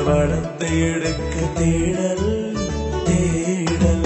വളർത്തിയെടുക്ക തേടൽ തേടൽ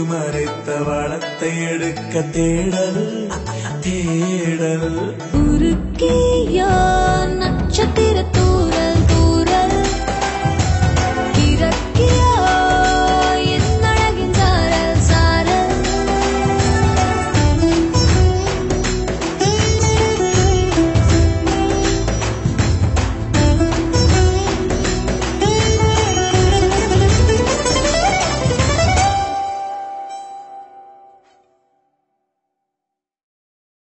என்று மறைத்த வளத்தை எடுக்க தேடல் தேடல். குறுக்கியா